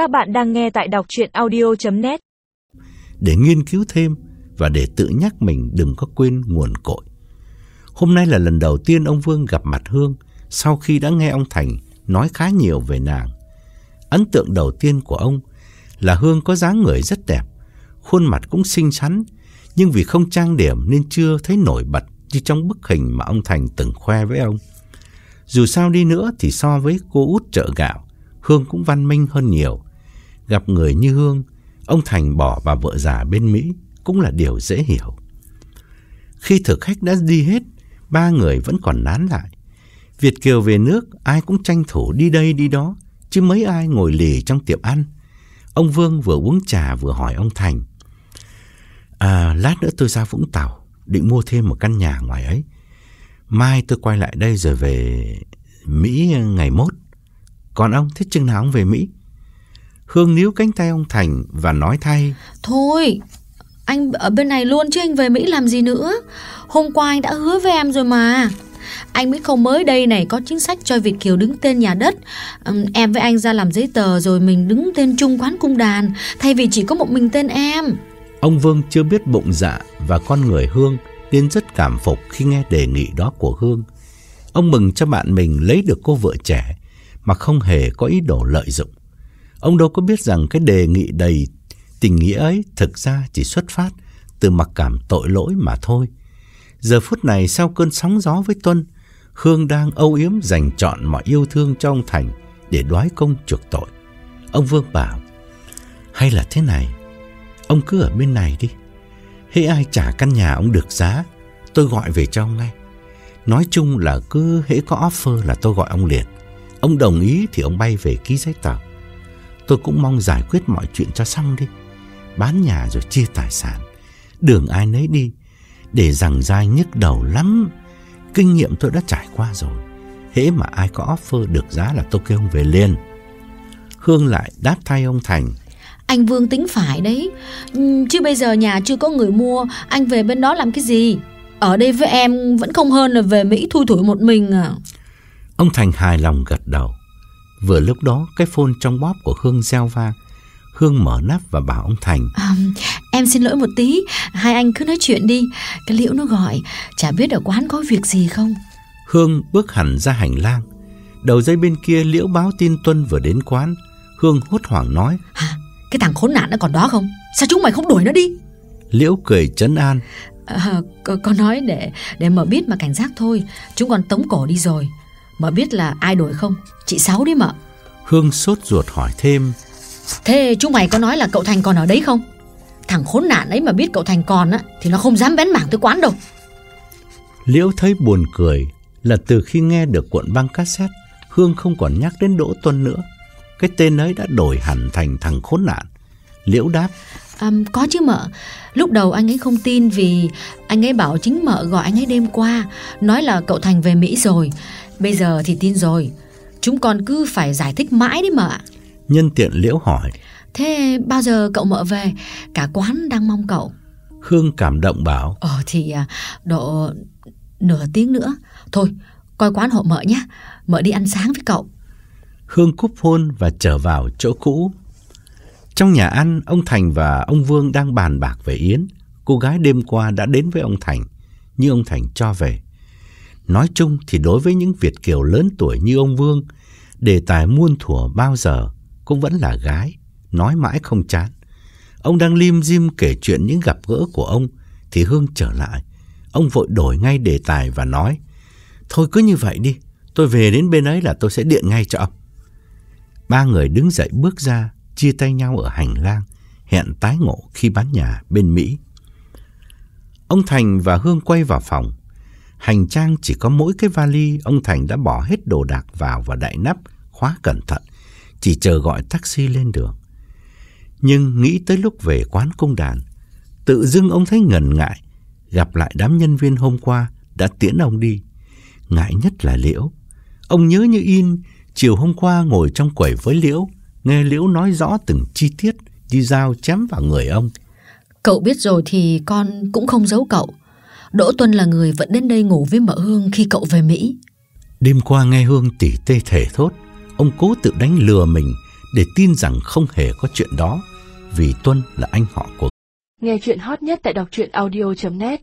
Các bạn đang nghe tại đọc chuyện audio.net Để nghiên cứu thêm và để tự nhắc mình đừng có quên nguồn cội. Hôm nay là lần đầu tiên ông Vương gặp mặt Hương sau khi đã nghe ông Thành nói khá nhiều về nàng. Ấn tượng đầu tiên của ông là Hương có dáng người rất đẹp, khuôn mặt cũng xinh xắn, nhưng vì không trang điểm nên chưa thấy nổi bật như trong bức hình mà ông Thành từng khoe với ông. Dù sao đi nữa thì so với cô út chợ gạo, Hương cũng văn minh hơn nhiều. Gặp người như Hương, ông Thành bỏ bà vợ già bên Mỹ cũng là điều dễ hiểu. Khi thực khách đã đi hết, ba người vẫn còn nán lại. Việt Kiều về nước, ai cũng tranh thủ đi đây đi đó, chứ mấy ai ngồi lì trong tiệm ăn. Ông Vương vừa uống trà vừa hỏi ông Thành. À, lát nữa tôi ra Vũng Tàu, định mua thêm một căn nhà ngoài ấy. Mai tôi quay lại đây rồi về Mỹ ngày mốt. Còn ông thích chừng nào ông về Mỹ? Hương níu cánh tay ông Thành và nói thay. Thôi, anh ở bên này luôn chứ anh về Mỹ làm gì nữa. Hôm qua anh đã hứa với em rồi mà. Anh mới không mới đây này có chính sách cho Việt Kiều đứng tên nhà đất. Em với anh ra làm giấy tờ rồi mình đứng tên chung quán cung đàn thay vì chỉ có một mình tên em. Ông Vương chưa biết bụng dạ và con người Hương nên rất cảm phục khi nghe đề nghị đó của Hương. Ông mừng cho bạn mình lấy được cô vợ trẻ mà không hề có ý đồ lợi dụng. Ông đâu có biết rằng cái đề nghị đầy tình nghĩa ấy thực ra chỉ xuất phát từ mặc cảm tội lỗi mà thôi. Giờ phút này sau cơn sóng gió với Tuân, Hương đang âu yếm dành trọn mọi yêu thương cho ông Thành để đoái công chuộc tội. Ông Vương bảo, hay là thế này, ông cứ ở bên này đi. Hễ ai trả căn nhà ông được giá, tôi gọi về cho ông ngay. Nói chung là cứ hễ có offer là tôi gọi ông liền. Ông đồng ý thì ông bay về ký giấy tờ. Tôi cũng mong giải quyết mọi chuyện cho xong đi. Bán nhà rồi chia tài sản. Đường ai nấy đi. Để rằng dai nhức đầu lắm. Kinh nghiệm tôi đã trải qua rồi. Hễ mà ai có offer được giá là tôi kêu ông về liền. Hương lại đáp thay ông Thành. Anh Vương tính phải đấy. Ừm, Chứ bây giờ nhà chưa có người mua, anh về bên đó làm cái gì? Ở đây với em vẫn không hơn là về Mỹ thui thủi một mình à. Ông Thành hài lòng gật đầu. Vừa lúc đó cái phone trong bóp của Hương reo vang. Hương mở nắp và bảo ông Thành. À, em xin lỗi một tí, hai anh cứ nói chuyện đi. Cái liễu nó gọi, chả biết ở quán có việc gì không. Hương bước hẳn ra hành lang. Đầu dây bên kia Liễu báo tin Tuân vừa đến quán. Hương hốt hoảng nói. Hả? Cái thằng khốn nạn nó còn đó không? Sao chúng mày không đuổi nó đi? Liễu cười trấn an. À, có, có nói để để mở biết mà cảnh giác thôi Chúng còn tống cổ đi rồi Mở biết là ai đuổi không? Chị Sáu đấy mở Hương sốt ruột hỏi thêm. Thế chúng mày có nói là cậu Thành còn ở đấy không? Thằng khốn nạn ấy mà biết cậu Thành còn á Thì nó không dám bén mảng tới quán đâu. Liễu thấy buồn cười là từ khi nghe được cuộn băng cassette, Hương không còn nhắc đến Đỗ Tuân nữa. Cái tên ấy đã đổi hẳn thành thằng khốn nạn. Liễu đáp, à, Có chứ mợ. Lúc đầu anh ấy không tin vì Anh ấy bảo chính mợ gọi anh ấy đêm qua Nói là cậu Thành về Mỹ rồi Bây giờ thì tin rồi Chúng còn cứ phải giải thích mãi đấy mợ ạ nhân tiện Liễu hỏi. Thế bao giờ cậu mợ về Cả quán đang mong cậu Hương cảm động bảo, Ờ thì à, độ nửa tiếng nữa Thôi coi quán hộ mợ nhé Mợ đi ăn sáng với cậu Hương cúp hôn và trở vào chỗ cũ. Trong nhà ăn, ông Thành và ông Vương đang bàn bạc về Yến. Cô gái đêm qua đã đến với ông Thành, nhưng ông Thành cho về. Nói chung thì đối với những Việt kiều lớn tuổi như ông Vương, đề tài muôn thuở bao giờ cũng vẫn là gái, nói mãi không chán. Ông đang lim dim kể chuyện những gặp gỡ của ông, thì Hương trở lại. Ông vội đổi ngay đề tài và nói, Thôi cứ như vậy đi, tôi về đến bên ấy là tôi sẽ điện ngay cho ông. Ba người đứng dậy bước ra, chia tay nhau ở hành lang, hẹn tái ngộ khi bán nhà bên Mỹ. Ông Thành và Hương quay vào phòng. Hành trang chỉ có mỗi cái vali, ông Thành đã bỏ hết đồ đạc vào và đậy nắp, khóa cẩn thận, chỉ chờ gọi taxi lên đường. Nhưng nghĩ tới lúc về quán công đàn, tự dưng ông thấy ngần ngại, gặp lại đám nhân viên hôm qua đã tiễn ông đi. Ngại nhất là Liễu. Ông nhớ như in, chiều hôm qua ngồi trong quầy với Liễu, nghe Liễu nói rõ từng chi tiết, đi dao chém vào người ông. Cậu biết rồi thì con cũng không giấu cậu Đỗ Tuân là người vẫn đến đây ngủ với mợ Hương khi cậu về Mỹ. Đêm qua nghe Hương tỉ tê thể thốt, ông cố tự đánh lừa mình để tin rằng không hề có chuyện đó vì Tuân là anh họ của Nghe chuyện hot nhất tại đọc truyện audio.net